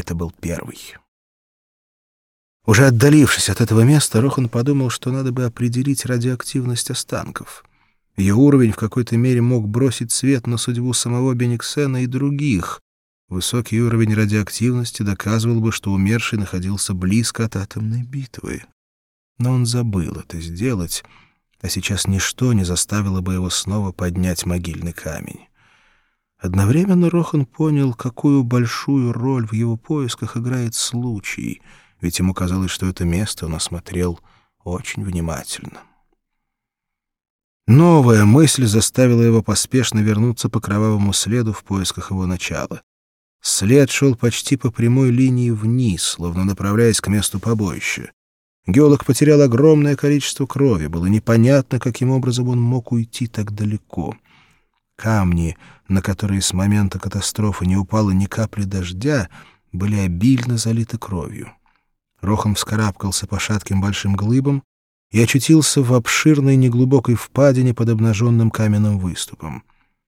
Это был первый. Уже отдалившись от этого места, Рохан подумал, что надо бы определить радиоактивность останков. Ее уровень в какой-то мере мог бросить свет на судьбу самого Бениксена и других. Высокий уровень радиоактивности доказывал бы, что умерший находился близко от атомной битвы. Но он забыл это сделать, а сейчас ничто не заставило бы его снова поднять могильный камень. Одновременно Рохан понял, какую большую роль в его поисках играет случай — ведь ему казалось, что это место он осмотрел очень внимательно. Новая мысль заставила его поспешно вернуться по кровавому следу в поисках его начала. След шел почти по прямой линии вниз, словно направляясь к месту побоища. Геолог потерял огромное количество крови. Было непонятно, каким образом он мог уйти так далеко. Камни, на которые с момента катастрофы не упало ни капли дождя, были обильно залиты кровью. Рохан вскарабкался по шатким большим глыбам и очутился в обширной неглубокой впадине под обнаженным каменным выступом.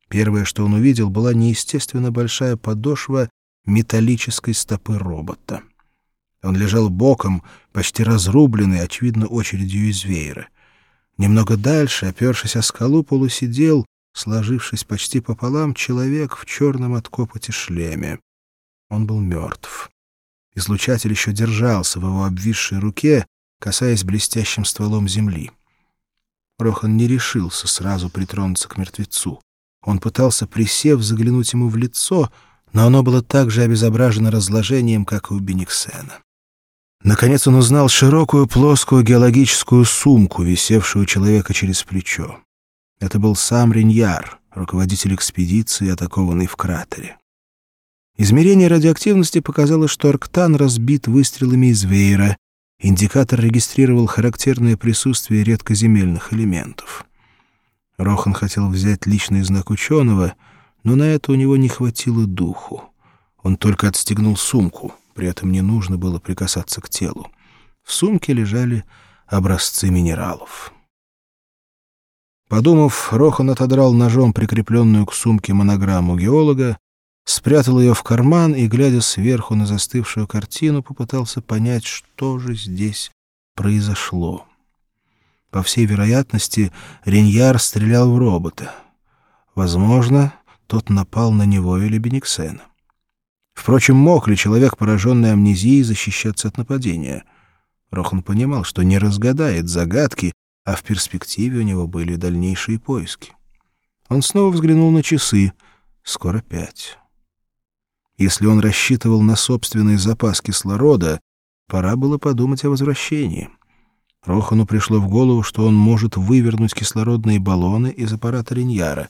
Первое, что он увидел, была неестественно большая подошва металлической стопы робота. Он лежал боком, почти разрубленный, очевидно, очередью из веера. Немного дальше, опершись о скалу, полусидел, сложившись почти пополам, человек в черном от копоти шлеме. Он был мертв. Излучатель еще держался в его обвисшей руке, касаясь блестящим стволом земли. Рохан не решился сразу притронуться к мертвецу. Он пытался, присев, заглянуть ему в лицо, но оно было так же обезображено разложением, как и у Бениксена. Наконец он узнал широкую плоскую геологическую сумку, висевшую у человека через плечо. Это был сам Риньяр, руководитель экспедиции, атакованный в кратере. Измерение радиоактивности показало, что Арктан разбит выстрелами из веера. Индикатор регистрировал характерное присутствие редкоземельных элементов. Рохан хотел взять личный знак ученого, но на это у него не хватило духу. Он только отстегнул сумку, при этом не нужно было прикасаться к телу. В сумке лежали образцы минералов. Подумав, Рохан отодрал ножом прикрепленную к сумке монограмму геолога спрятал ее в карман и, глядя сверху на застывшую картину, попытался понять, что же здесь произошло. По всей вероятности, Реньяр стрелял в робота. Возможно, тот напал на него или Бениксена. Впрочем, мог ли человек, пораженный амнезией, защищаться от нападения? Рохан понимал, что не разгадает загадки, а в перспективе у него были дальнейшие поиски. Он снова взглянул на часы. Скоро пять. Если он рассчитывал на собственный запас кислорода, пора было подумать о возвращении. Рохану пришло в голову, что он может вывернуть кислородные баллоны из аппарата Риньяра.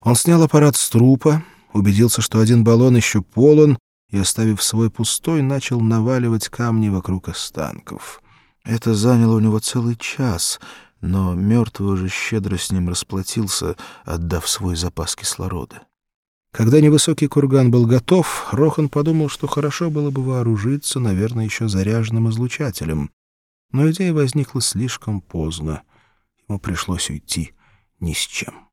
Он снял аппарат с трупа, убедился, что один баллон еще полон, и, оставив свой пустой, начал наваливать камни вокруг останков. Это заняло у него целый час, но мертвый уже щедро с ним расплатился, отдав свой запас кислорода. Когда невысокий курган был готов, Рохан подумал, что хорошо было бы вооружиться, наверное, еще заряженным излучателем. Но идея возникла слишком поздно. Ему пришлось уйти ни с чем.